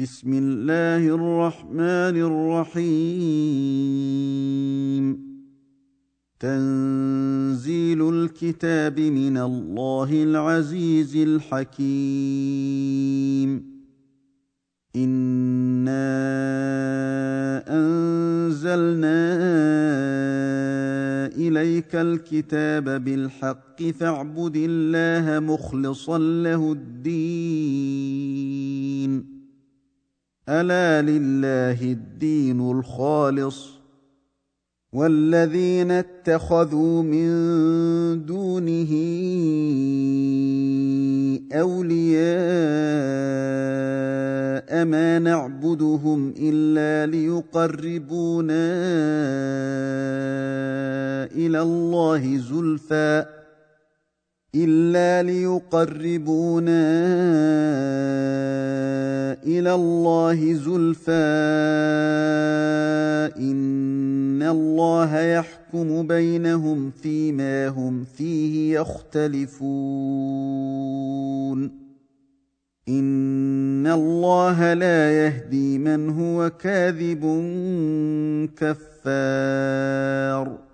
بسم الله الرحمن الرحيم. تنزيل الكتاب من الله العزيز الحكيم. إنا أنزلنا إليك الكتاب بالحق فاعبد الله مخلصا له الدين. ألا لله الدين الخالص والذين اتخذوا من دونه أولياء ما نعبدهم إلا ليقربونا إلى الله زلفى إلا ليقربونا إلى الله زلفى. إن الله يحكم بينهم فيما هم فيه يختلفون. إن الله لا يهدي من هو كاذب كفار.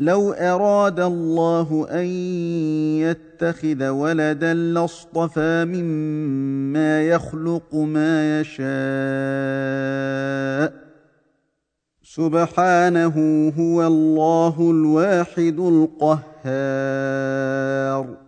لو أراد الله أن يتخذ ولدا لاصطفى مما يخلق ما يشاء. سبحانه هو الله الواحد القهار.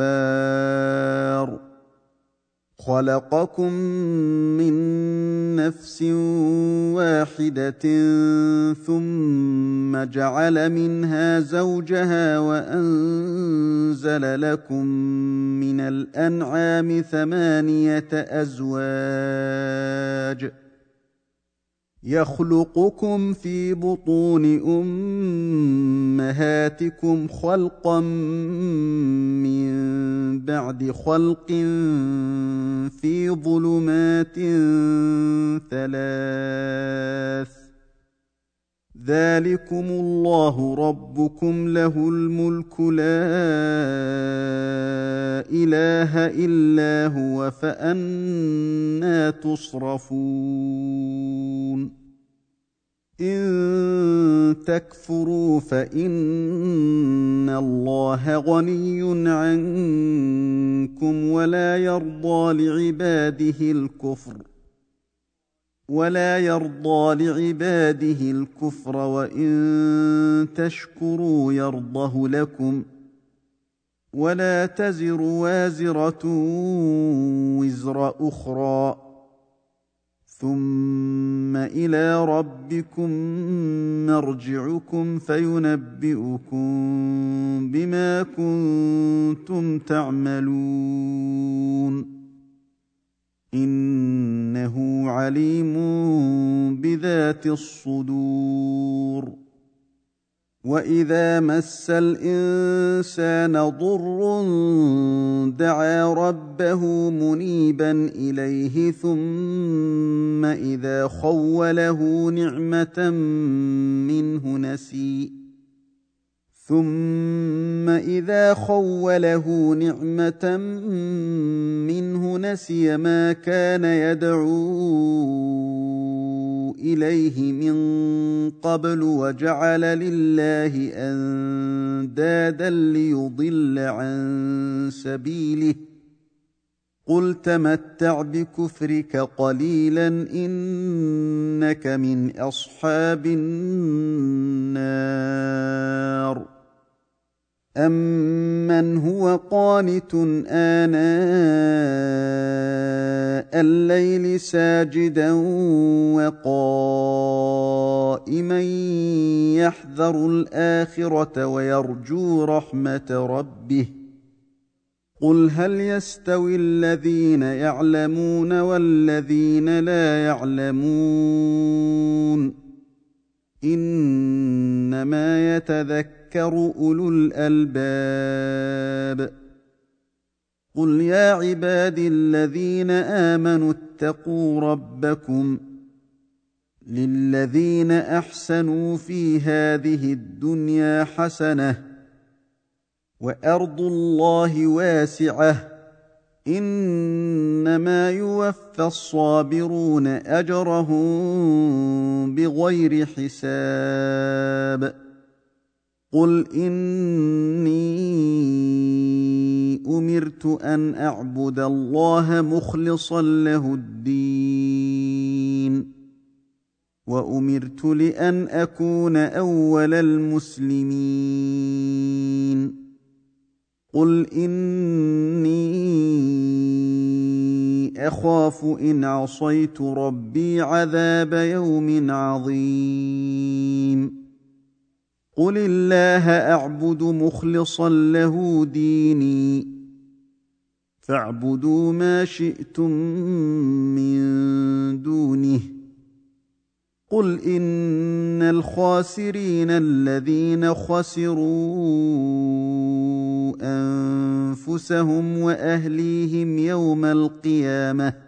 الغفار خلقكم من نفس واحدة ثم جعل منها زوجها وأنزل لكم من الأنعام ثمانية أزواج. يخلقكم في بطون أمهاتكم خلقا من بعد خلق في ظلمات ثلاث ذلكم الله ربكم له الملك لا اله الا هو فانا تصرفون ان تكفروا فان الله غني عنكم ولا يرضى لعباده الكفر ولا يرضى لعباده الكفر وإن تشكروا يرضه لكم ولا تزر وازرة وزر أخرى ثم إلى ربكم مرجعكم فينبئكم بما كنتم تعملون إنه عليم بذات الصدور. وإذا مس الإنسان ضر دعا ربه منيبا إليه ثم إذا خوله نعمة منه نسي. ثم اذا خوله نعمه منه نسي ما كان يدعو اليه من قبل وجعل لله اندادا ليضل عن سبيله قل تمتع بكفرك قليلا انك من اصحاب النار امن هو قانت اناء الليل ساجدا وقائما يحذر الاخره ويرجو رحمه ربه قل هل يستوي الذين يعلمون والذين لا يعلمون انما يتذكر أولو الألباب. قل يا عبادي الذين آمنوا اتقوا ربكم للذين أحسنوا في هذه الدنيا حسنة وأرض الله واسعة. إنما يوفى الصابرون أجرهم بغير حساب. قل اني امرت ان اعبد الله مخلصا له الدين وامرت لأن اكون اول المسلمين قل اني اخاف ان عصيت ربي عذاب يوم عظيم قل الله اعبد مخلصا له ديني فاعبدوا ما شئتم من دونه قل ان الخاسرين الذين خسروا انفسهم واهليهم يوم القيامه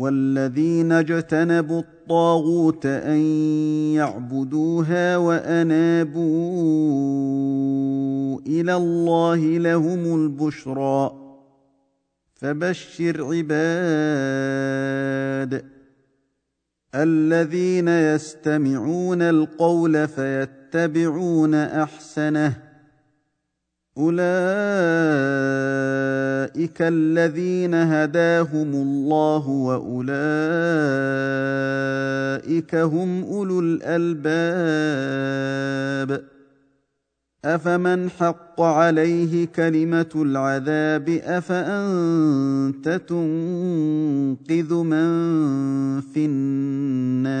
والذين اجتنبوا الطاغوت أن يعبدوها وأنابوا إلى الله لهم البشرى. فبشر عباد الذين يستمعون القول فيتبعون أحسنه اولئك الذين هداهم الله واولئك هم اولو الالباب افمن حق عليه كلمه العذاب افانت تنقذ من في النار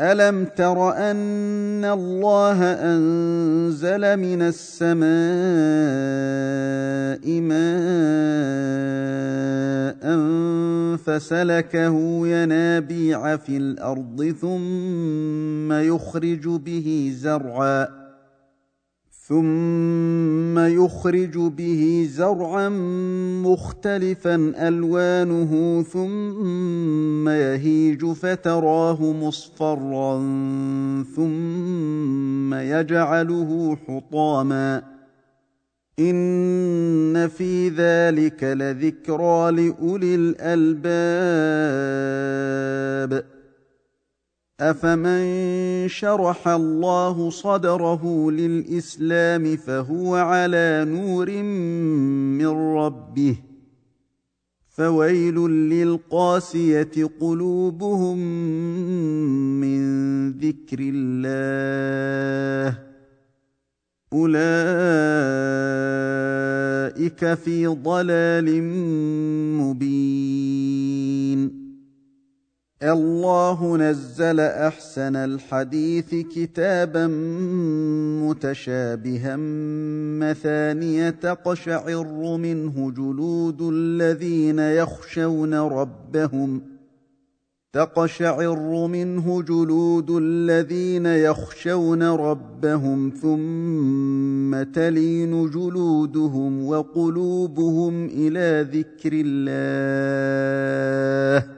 الم تر ان الله انزل من السماء ماء فسلكه ينابيع في الأرض ثم يخرج به زرعا ثم يخرج به زرعا مختلفا ألوانه ثم يهيج فتراه مصفرا ثم يجعله حطاما. إن في ذلك لذكرى لأولي الألباب. افمن شرح الله صدره للاسلام فهو على نور من ربه فويل للقاسيه قلوبهم من ذكر الله اولئك في ضلال مبين الله نزل أحسن الحديث كتابا متشابها مثانية تقشعر منه جلود الذين يخشون ربهم تقشعر منه جلود الذين يخشون ربهم ثم تلين جلودهم وقلوبهم إلى ذكر الله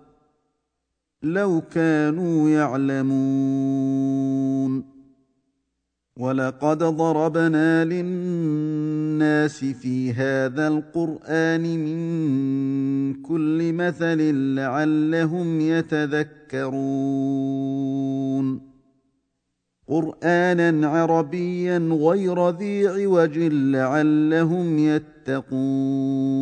لو كانوا يعلمون ولقد ضربنا للناس في هذا القرآن من كل مثل لعلهم يتذكرون قرآنا عربيا غير ذي عوج لعلهم يتقون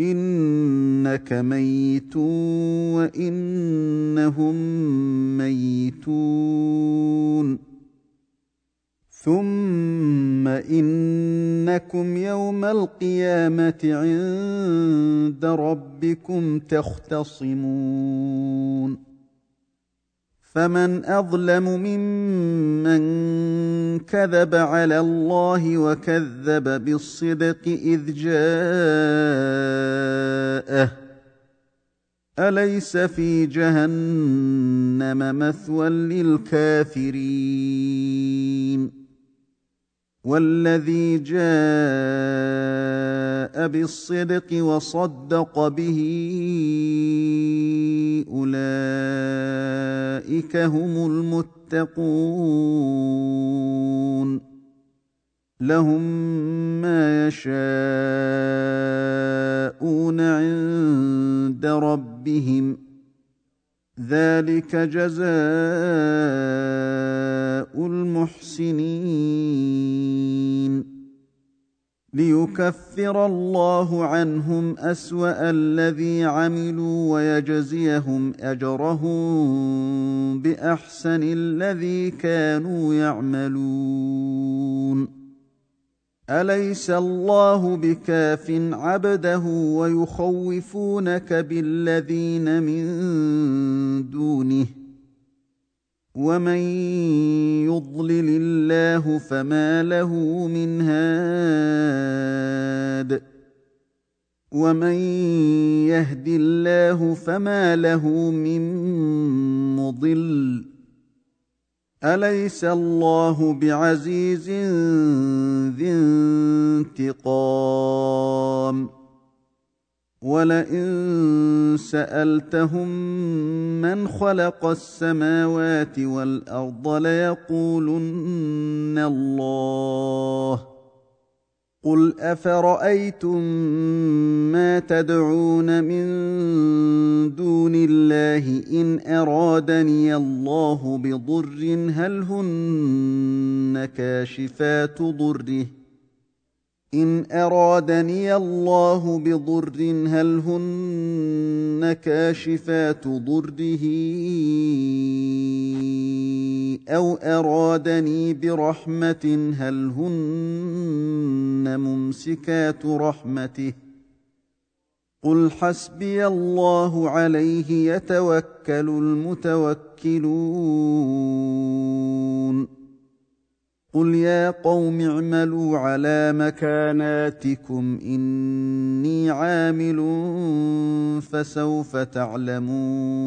إنك ميت وإنهم ميتون. ثم إنكم يوم القيامة عند ربكم تختصمون. فمن أظلم ممن كذب على الله وكذب بالصدق إذ جاءه. أليس في جهنم مثوى للكافرين؟ والذي جاء بالصدق وصدق به أولئك هم المتقون. لهم ما يشاءون عند ربهم. ذلك جزاء المحسنين. ليكفر الله عنهم أسوأ الذي عملوا ويجزيهم أجرهم بأحسن الذي كانوا يعملون. أليس الله بكاف عبده ويخوفونك بالذين من دونه؟ ومن يضلل الله فما له من هاد. ومن يهد الله فما له من مضل. أليس الله بعزيز ذي انتقام؟ ولئن سألتهم من خلق السماوات والأرض ليقولن الله. قل افرايتم ما تدعون من دون الله ان ارادني الله بضر هل هن كاشفات ضره ان ارادني الله بضر هل هن كاشفات ضره أو ارادني برحمه هل هن ممسكات رحمته قل حسبي الله عليه يتوكل المتوكلون قل يا قوم اعملوا على مكاناتكم اني عامل فسوف تعلمون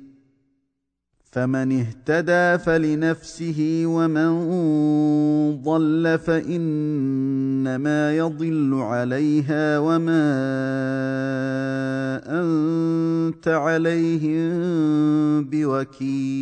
فمن اهتدى فلنفسه ومن ضل فإنما يضل عليها وما أنت عليهم بوكيل.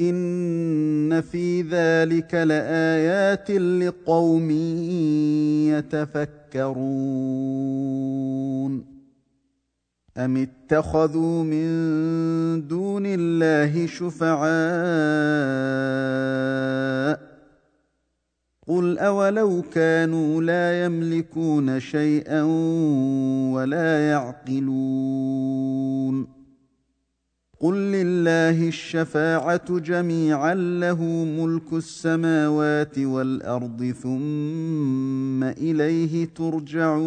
ان في ذلك لايات لقوم يتفكرون ام اتخذوا من دون الله شفعاء قل اولو كانوا لا يملكون شيئا ولا يعقلون قل لله الشفاعه جميعا له ملك السماوات والارض ثم اليه ترجعون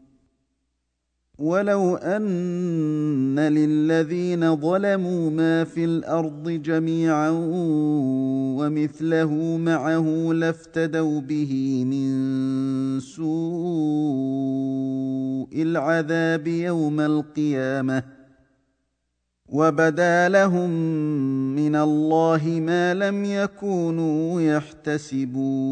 ولو ان للذين ظلموا ما في الأرض جميعا ومثله معه لافتدوا به من سوء العذاب يوم القيامه وبدا لهم من الله ما لم يكونوا يحتسبون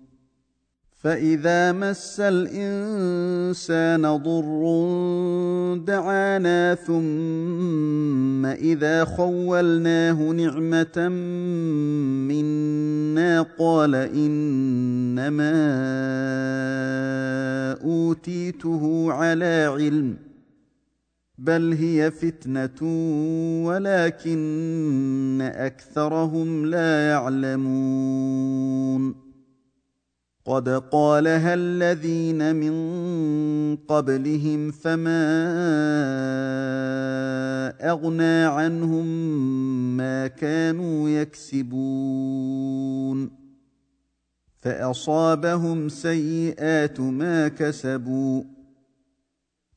فاذا مس الانسان ضر دعانا ثم اذا خولناه نعمه منا قال انما اوتيته على علم بل هي فتنه ولكن اكثرهم لا يعلمون قد قالها الذين من قبلهم فما اغنى عنهم ما كانوا يكسبون فاصابهم سيئات ما كسبوا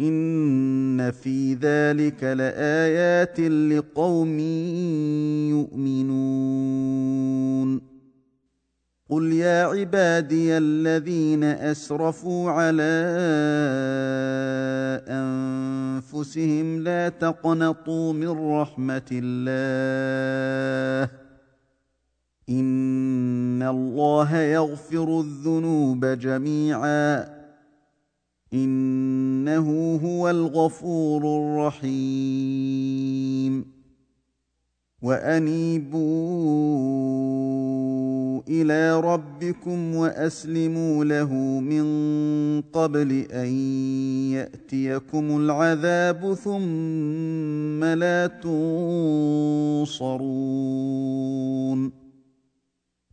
ان في ذلك لايات لقوم يؤمنون قل يا عبادي الذين اسرفوا على انفسهم لا تقنطوا من رحمه الله ان الله يغفر الذنوب جميعا إنه هو الغفور الرحيم. وأنيبوا إلى ربكم وأسلموا له من قبل أن يأتيكم العذاب ثم لا تنصرون.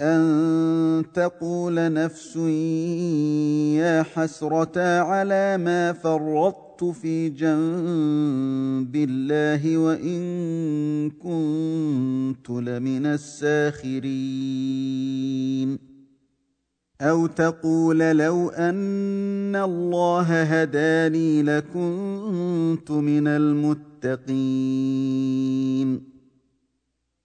ان تقول نفس يا حسرتا على ما فرطت في جنب الله وان كنت لمن الساخرين أو تقول لو ان الله هداني لكنت من المتقين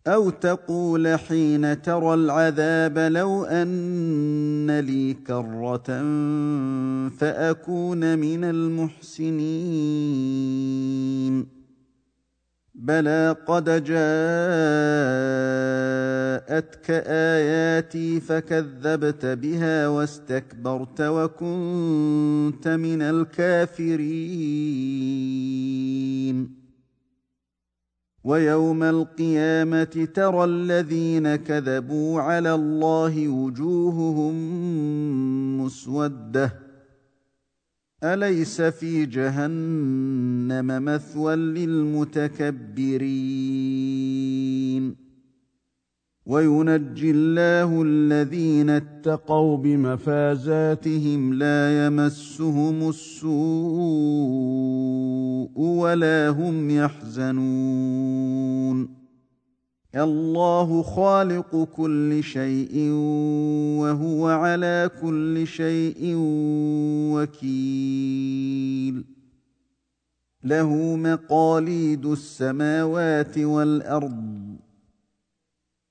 أو تقول حين ترى العذاب لو ان لي كره فاكون من المحسنين بلى قد جاءتك اياتي فكذبت بها واستكبرت وكنت من الكافرين ويوم القيامة ترى الذين كذبوا على الله وجوههم مسودة. أليس في جهنم مثوى للمتكبرين؟ وينجي الله الذين اتقوا بمفازاتهم لا يمسهم السوء ولا هم يحزنون. الله خالق كل شيء وهو على كل شيء وكيل. له مقاليد السماوات والأرض.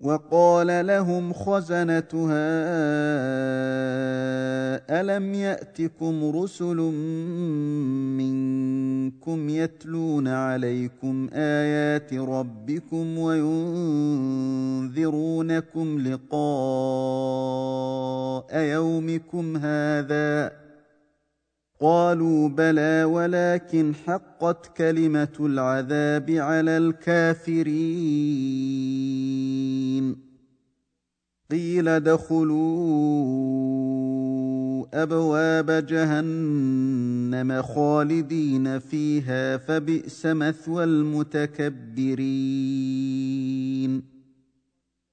وقال لهم خزنتها ألم يأتكم رسل منكم يتلون عليكم آيات ربكم وينذرونكم لقاء يومكم هذا؟ قالوا بلى ولكن حقت كلمة العذاب على الكافرين. قيل ادخلوا أبواب جهنم خالدين فيها فبئس مثوى المتكبرين.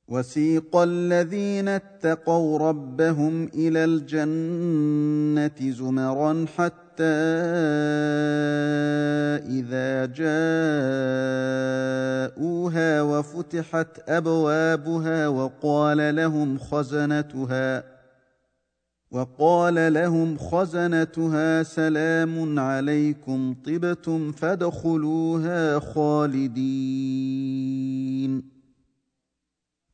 وسيق الذين اتقوا ربهم إلى الجنة زمرا حتى إذا جاءوها وفتحت أبوابها وقال لهم خزنتها وقال لهم خزنتها سلام عليكم طبتم فادخلوها خالدين.